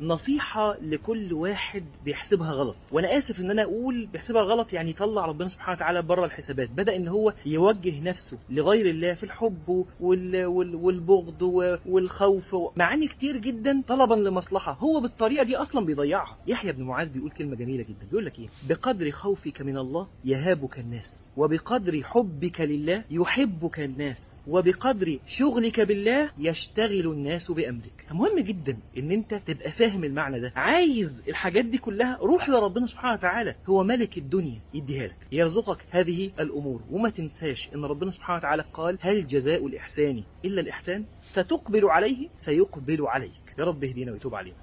نصيحة لكل واحد بيحسبها غلط. وأنا آسف إن أنا أقول بيحسبها غلط يعني طلع ربنا سبحانه وتعالى بره الحسابات. بدأ إن هو يوجه نفسه لغير الله في الحب والبغض والخوف معاني كتير جدا طلبا لمصلحة. هو بالطريقة دي أصلا بيضيعها. يحيى بن معاذ بيقول كلمة جميلة جدا. بيقول لك إيه؟ بقدر خوفك من الله يهابك الناس وبقدر حبك لله يحبك الناس. وبقدر شغلك بالله يشتغل الناس بأمرك. فمهم جدا إن أنت تبقى فاهم المعنى ده. عايز الحاجات دي كلها روح لربنا سبحانه وتعالى. هو ملك الدنيا يديها لك. يرزقك هذه الأمور. وما تنساش إن ربنا سبحانه وتعالى قال هل جزاء الإحسان إلا الإحسان؟ ستقبل عليه سيقبل عليك. يا رب اهدينا ويتوب علينا.